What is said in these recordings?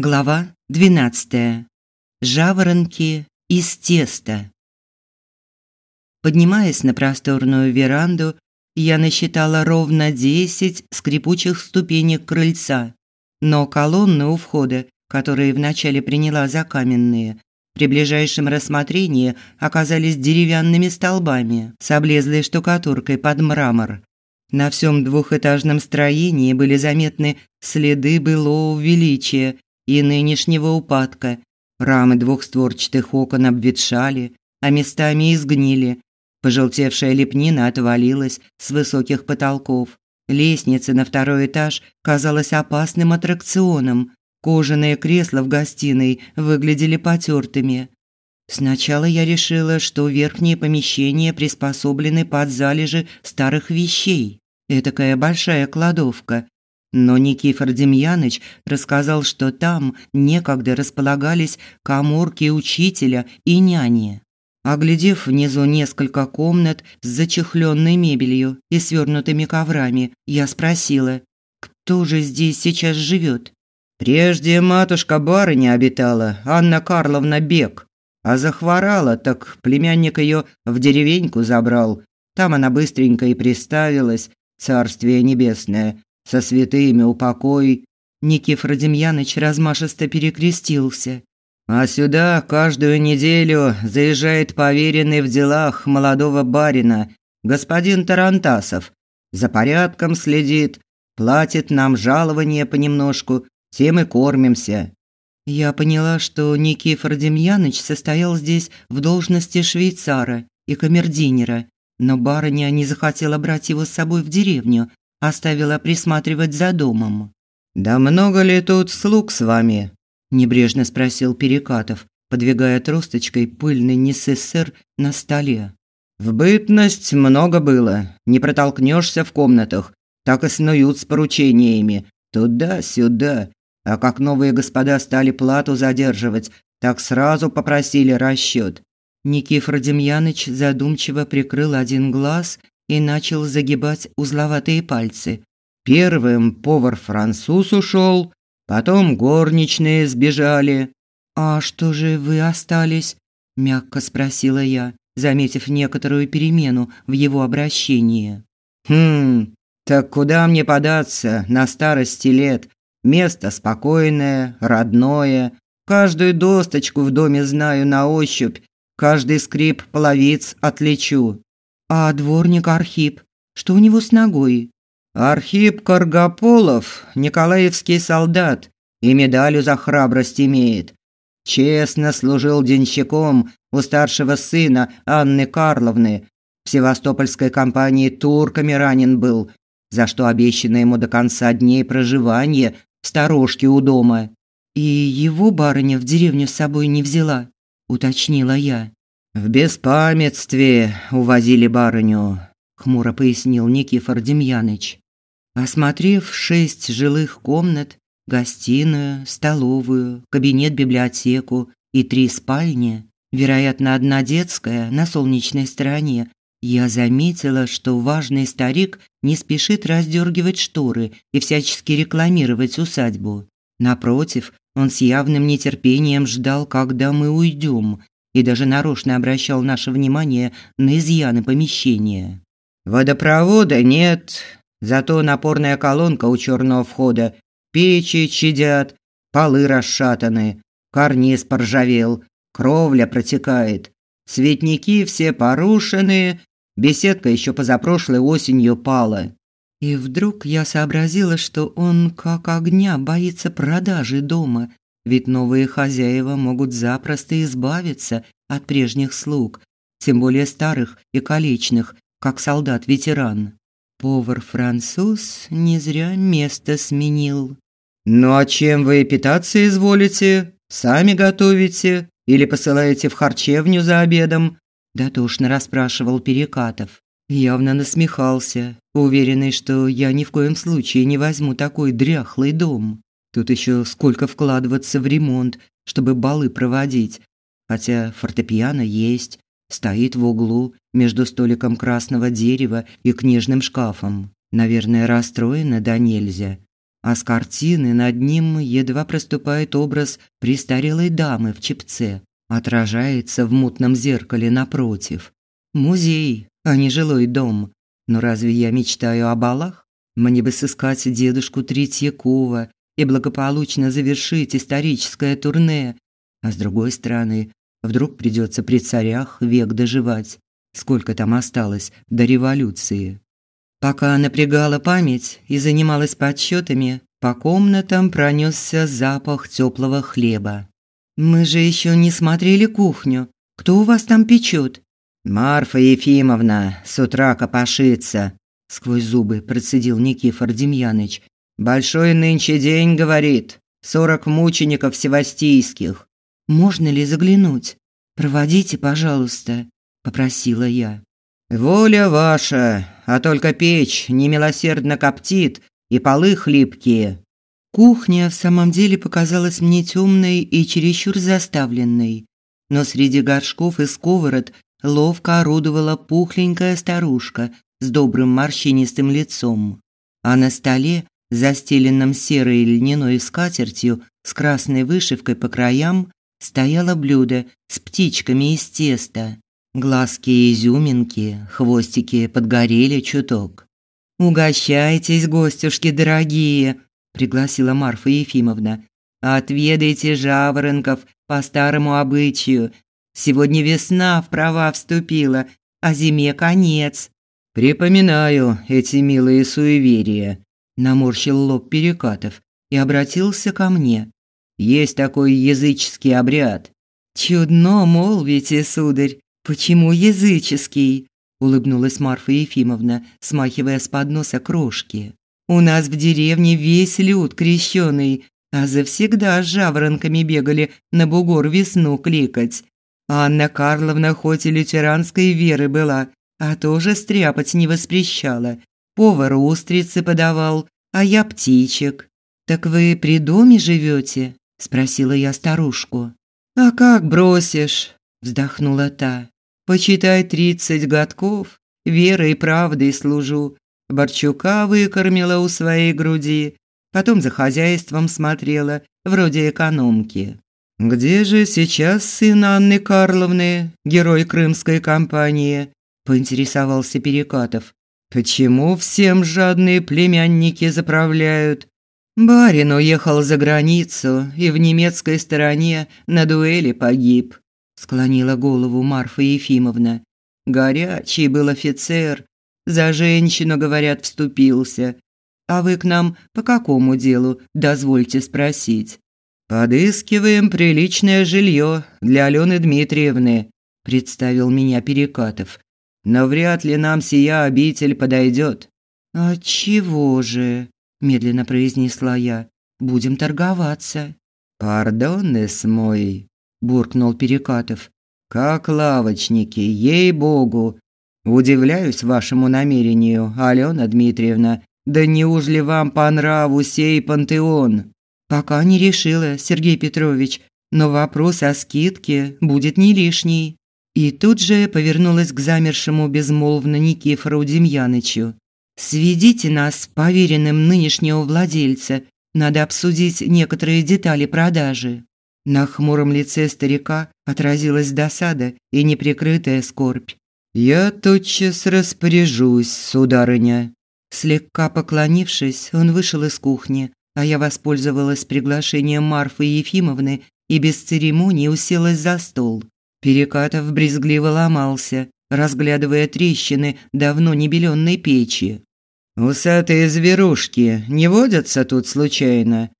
Глава 12. Жаворонки из теста. Поднимаясь на просторную веранду, я насчитала ровно 10 скрипучих ступенек крыльца, но колонны у входа, которые вначале приняла за каменные, при ближайшем рассмотрении оказались деревянными столбами с облезлой штукатуркой под мрамор. На всем двухэтажном строении были заметны следы былого величия и нынешнего упадка. Рамы двухстворчатых окон обветшали, а местами изгнили. Пожелтевшая лепнина отвалилась с высоких потолков. Лестница на второй этаж казалась опасным аттракционом. Кожаные кресла в гостиной выглядели потертыми. Сначала я решила, что верхние помещения приспособлены под залежи старых вещей. Этакая большая кладовка, но Никифор Демьяныч рассказал, что там некогда располагались каморки учителя и няни. Оглядев внизу несколько комнат с зачехленной мебелью и свернутыми коврами, я спросила, кто же здесь сейчас живет? «Прежде матушка-барыня обитала, Анна Карловна Бек, а захворала, так племянник ее в деревеньку забрал. Там она быстренько и приставилась, царствие небесное, со святыми упокой. Никифор Демьяныч размашисто перекрестился. А сюда каждую неделю заезжает поверенный в делах молодого барина, господин Тарантасов. За порядком следит, платит нам жалование понемножку, тем и кормимся. Я поняла, что Никифор Демьяныч состоял здесь в должности швейцара и камердинера, но барыня не захотела брать его с собой в деревню, оставила присматривать за домом. «Да много ли тут слуг с вами?» – небрежно спросил Перекатов, подвигая тросточкой пыльный НССР на столе. «В бытность много было, не протолкнешься в комнатах, так и снуют с поручениями, туда-сюда. А как новые господа стали плату задерживать, так сразу попросили расчет. Никифор Демьяныч задумчиво прикрыл один глаз и начал загибать узловатые пальцы. Первым повар-француз ушел, потом горничные сбежали. «А что же вы остались?» – мягко спросила я, заметив некоторую перемену в его обращении. «Хм, так куда мне податься на старости лет? Место спокойное, родное. Каждую досточку в доме знаю на ощупь, каждый скрип половиц отличу. А дворник Архип, что у него с ногой? Архип Каргополов, Николаевский солдат, и медалью за храбрость имеет. Честно служил денщиком у старшего сына Анны Карловны. В Севастопольской компании турками ранен был, за что обещано ему до конца дней проживания в сторожке у дома. И его барыня в деревню с собой не взяла, уточнила я. В беспамятстве увозили барыню, хмуро пояснил Никифор Демьяныч. Осмотрев шесть жилых комнат, гостиную, столовую, кабинет-библиотеку и три спальни, вероятно, одна детская на солнечной стороне, я заметила, что важный старик не спешит раздергивать шторы и всячески рекламировать усадьбу. Напротив, он с явным нетерпением ждал, когда мы уйдем, и даже нарочно обращал наше внимание на изъяны помещения. Водопровода нет, зато напорная колонка у черного входа, печи чадят, полы расшатаны, карниз поржавел, кровля протекает, цветники все порушены, беседка еще позапрошлой осенью пала. И вдруг я сообразила, что он как огня боится продажи дома ведь новые хозяева могут запросто избавиться от прежних слуг, тем более старых и калечных, как солдат-ветеран. Повар-француз не зря место сменил. «Ну а чем вы питаться изволите? Сами готовите? Или посылаете в харчевню за обедом?» Дотошно расспрашивал Перекатов. Явно насмехался, уверенный, что я ни в коем случае не возьму такой дряхлый дом. Тут еще сколько вкладываться в ремонт, чтобы балы проводить. Хотя фортепиано есть, стоит в углу между столиком красного дерева и книжным шкафом. Наверное, расстроена да нельзя. а с картины над ним едва проступает образ престарелой дамы в чепце, отражается в мутном зеркале напротив. Музей, а не жилой дом. Но разве я мечтаю о балах? Мне бы сыскать дедушку Третьякова и благополучно завершить историческое турне. А с другой стороны, вдруг придется при царях век доживать. Сколько там осталось до революции? Пока напрягала память и занималась подсчетами, по комнатам пронесся запах теплого хлеба. «Мы же еще не смотрели кухню. Кто у вас там печет?» «Марфа Ефимовна с утра копошится», – сквозь зубы процедил Никифор Демьяныч. «Большой нынче день, говорит. Сорок мучеников севастийских». «Можно ли заглянуть? Проводите, пожалуйста», – попросила я. «Воля ваша, а только печь немилосердно коптит и полы хлипкие». Кухня в самом деле показалась мне темной и чересчур заставленной. Но среди горшков и сковород ловко орудовала пухленькая старушка с добрым морщинистым лицом. А на столе, застеленном серой льняной скатертью с красной вышивкой по краям, стояло блюдо с птичками из теста. Глазки и изюминки, хвостики подгорели чуток. «Угощайтесь, гостюшки дорогие!» – пригласила Марфа Ефимовна. «Отведайте жаворонков по старому обычаю. Сегодня весна в права вступила, а зиме конец». «Припоминаю эти милые суеверия», – наморщил лоб Перекатов и обратился ко мне. «Есть такой языческий обряд». «Чудно молвите, сударь. Почему языческий? улыбнулась Марфа Ефимовна, смахивая с подноса крошки. У нас в деревне весь люд крещеный, а завсегда с жаворонками бегали на бугор весну кликать. Анна Карловна хоть и лютеранской веры была, а тоже стряпать не воспрещала. Повар устрицы подавал, а я птичек. Так вы при доме живете? спросила я старушку. А как бросишь? вздохнула та. Почитай тридцать годков, верой и правдой служу. Борчука выкормила у своей груди, потом за хозяйством смотрела, вроде экономки. Где же сейчас сын Анны Карловны, герой крымской кампании? поинтересовался Перекатов. Почему всем жадные племянники заправляют? Барин уехал за границу и в немецкой стороне на дуэли погиб склонила голову Марфа Ефимовна. Горячий был офицер, за женщину, говорят, вступился. А вы к нам по какому делу, дозвольте спросить? Подыскиваем приличное жилье для Алены Дмитриевны, представил меня Перекатов. Но вряд ли нам сия обитель подойдет. А чего же? медленно произнесла я. Будем торговаться. Пардон, мой, буркнул Перекатов. Как лавочники, ей-богу. Удивляюсь вашему намерению, Алена Дмитриевна. Да неужели вам по нраву сей пантеон? Пока не решила, Сергей Петрович, но вопрос о скидке будет не лишний. И тут же повернулась к замершему безмолвно Никифору Демьянычу. «Сведите нас поверенным нынешнего владельца. Надо обсудить некоторые детали продажи». На хмуром лице старика отразилась досада и неприкрытая скорбь. «Я тотчас распоряжусь, сударыня». Слегка поклонившись, он вышел из кухни, а я воспользовалась приглашением Марфы Ефимовны и без церемонии уселась за стол. Перекатов брезгливо ломался, разглядывая трещины давно не беленной печи. «Усатые зверушки не водятся тут случайно?»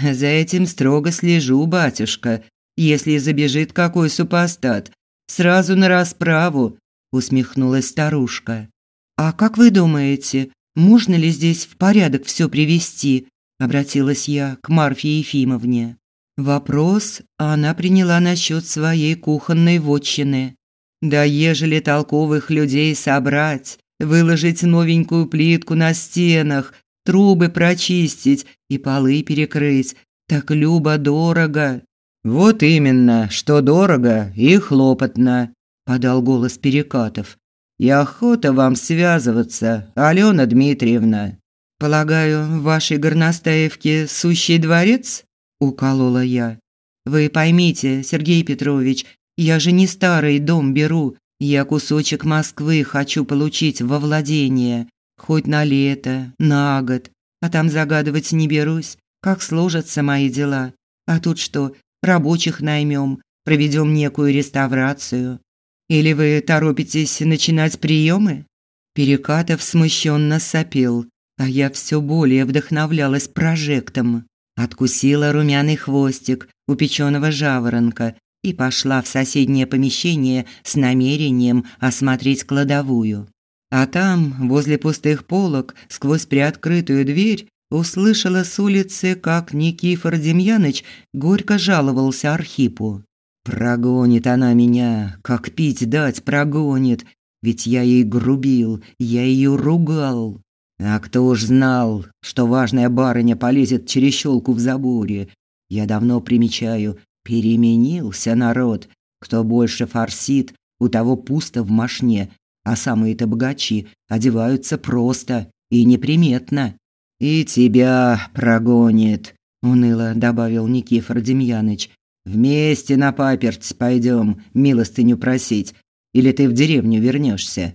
За этим строго слежу, батюшка. Если забежит какой супостат, сразу на расправу, усмехнулась старушка. А как вы думаете, можно ли здесь в порядок все привести? обратилась я к Марфе Ефимовне. Вопрос она приняла насчет своей кухонной вотчины. Да ежели толковых людей собрать, выложить новенькую плитку на стенах, трубы прочистить и полы перекрыть. Так любо дорого. Вот именно, что дорого и хлопотно, подал голос Перекатов. И охота вам связываться, Алена Дмитриевна. Полагаю, в вашей горностаевке сущий дворец? Уколола я. Вы поймите, Сергей Петрович, я же не старый дом беру, я кусочек Москвы хочу получить во владение, хоть на лето, на год, а там загадывать не берусь, как сложатся мои дела. А тут что, рабочих наймем, проведем некую реставрацию. Или вы торопитесь начинать приемы? Перекатов смущенно сопел, а я все более вдохновлялась прожектом. Откусила румяный хвостик у печеного жаворонка и пошла в соседнее помещение с намерением осмотреть кладовую. А там, возле пустых полок, сквозь приоткрытую дверь, услышала с улицы, как Никифор Демьяныч горько жаловался Архипу. «Прогонит она меня, как пить дать прогонит, ведь я ей грубил, я ее ругал. А кто уж знал, что важная барыня полезет через щелку в заборе. Я давно примечаю, переменился народ. Кто больше форсит, у того пусто в мошне, а самые-то богачи одеваются просто и неприметно. И тебя прогонит, уныло добавил Никифор Демьяныч. Вместе на паперть пойдем милостыню просить, или ты в деревню вернешься.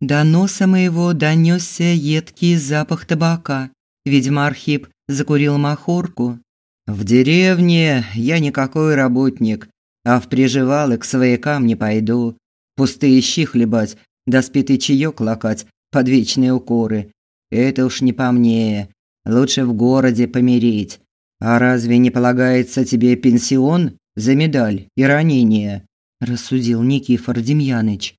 До носа моего донесся едкий запах табака. Видимо, Архип закурил махорку. В деревне я никакой работник, а в приживалы к своякам не пойду. Пустые щи хлебать, да спитый чаёк лакать под вечные укоры. Это уж не по мне. Лучше в городе помирить. А разве не полагается тебе пенсион за медаль и ранение? рассудил Никифор Демьяныч.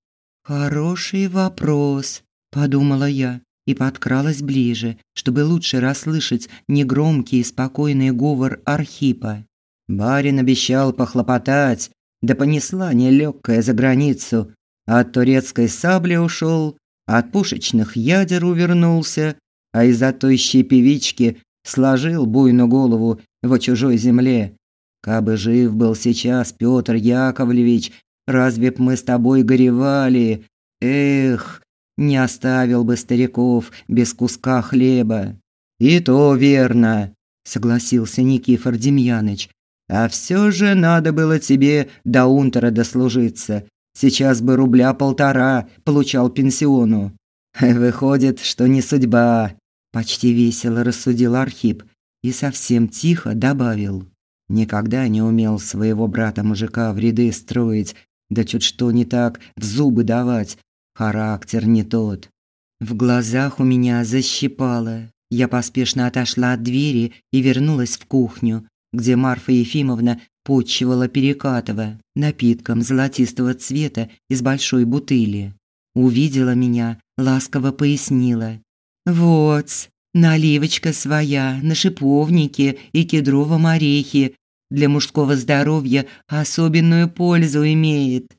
Хороший вопрос, подумала я и подкралась ближе, чтобы лучше расслышать негромкий и спокойный говор Архипа. Барин обещал похлопотать, да понесла нелегкая за границу. От турецкой сабли ушел, от пушечных ядер увернулся, а из-за тощей певички сложил буйную голову в чужой земле. Кабы жив был сейчас Петр Яковлевич, Разве б мы с тобой горевали? Эх, не оставил бы стариков без куска хлеба. И то верно, согласился Никифор Демьяныч. А все же надо было тебе до унтера дослужиться. Сейчас бы рубля полтора получал пенсиону. Выходит, что не судьба, почти весело рассудил Архип и совсем тихо добавил: Никогда не умел своего брата-мужика в ряды строить, да чуть что не так, в зубы давать. Характер не тот. В глазах у меня защипало. Я поспешно отошла от двери и вернулась в кухню, где Марфа Ефимовна подчивала Перекатова напитком золотистого цвета из большой бутыли. Увидела меня, ласково пояснила: "Вот, наливочка своя на шиповнике и кедровом орехе для мужского здоровья особенную пользу имеет.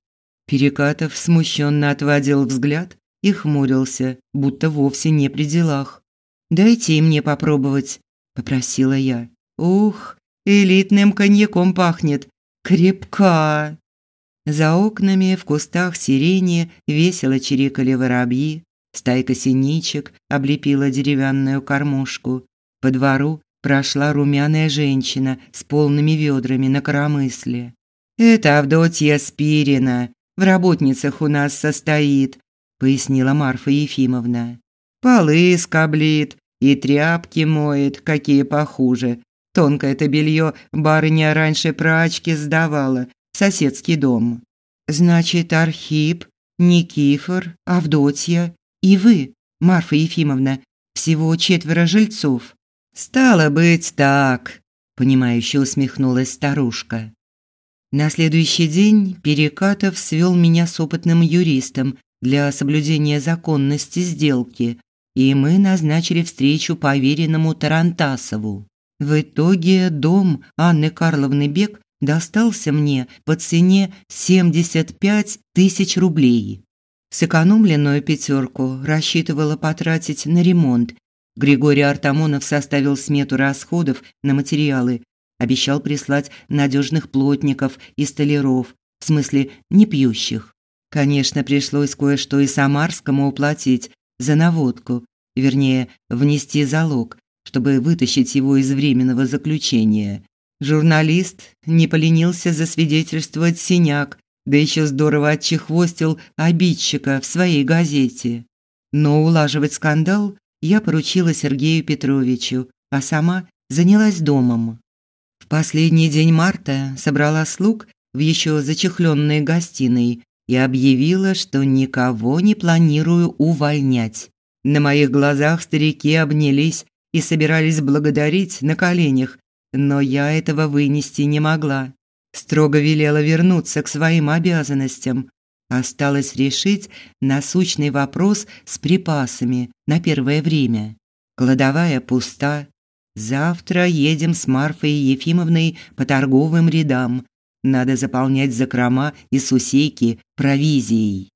Перекатов смущенно отводил взгляд и хмурился, будто вовсе не при делах. «Дайте мне попробовать», – попросила я. «Ух, элитным коньяком пахнет. Крепка!» За окнами в кустах сирени весело чирикали воробьи. Стайка синичек облепила деревянную кормушку. По двору прошла румяная женщина с полными ведрами на коромысле. «Это Авдотья Спирина, в работницах у нас состоит», пояснила Марфа Ефимовна. «Полы скоблит и тряпки моет, какие похуже. Тонкое это белье барыня раньше прачки сдавала в соседский дом». «Значит, Архип, Никифор, Авдотья и вы, Марфа Ефимовна, всего четверо жильцов», Стало быть, так, понимающе усмехнулась старушка. На следующий день Перекатов свел меня с опытным юристом для соблюдения законности сделки, и мы назначили встречу поверенному Тарантасову. В итоге дом Анны Карловны Бек достался мне по цене 75 тысяч рублей. Сэкономленную пятерку рассчитывала потратить на ремонт Григорий Артамонов составил смету расходов на материалы, обещал прислать надежных плотников и столяров, в смысле не пьющих. Конечно, пришлось кое-что и Самарскому уплатить за наводку, вернее, внести залог, чтобы вытащить его из временного заключения. Журналист не поленился засвидетельствовать синяк, да еще здорово отчехвостил обидчика в своей газете. Но улаживать скандал я поручила Сергею Петровичу, а сама занялась домом. В последний день марта собрала слуг в еще зачехленной гостиной и объявила, что никого не планирую увольнять. На моих глазах старики обнялись и собирались благодарить на коленях, но я этого вынести не могла. Строго велела вернуться к своим обязанностям. Осталось решить насущный вопрос с припасами на первое время. Кладовая пуста. Завтра едем с Марфой Ефимовной по торговым рядам. Надо заполнять закрома и сусейки провизией.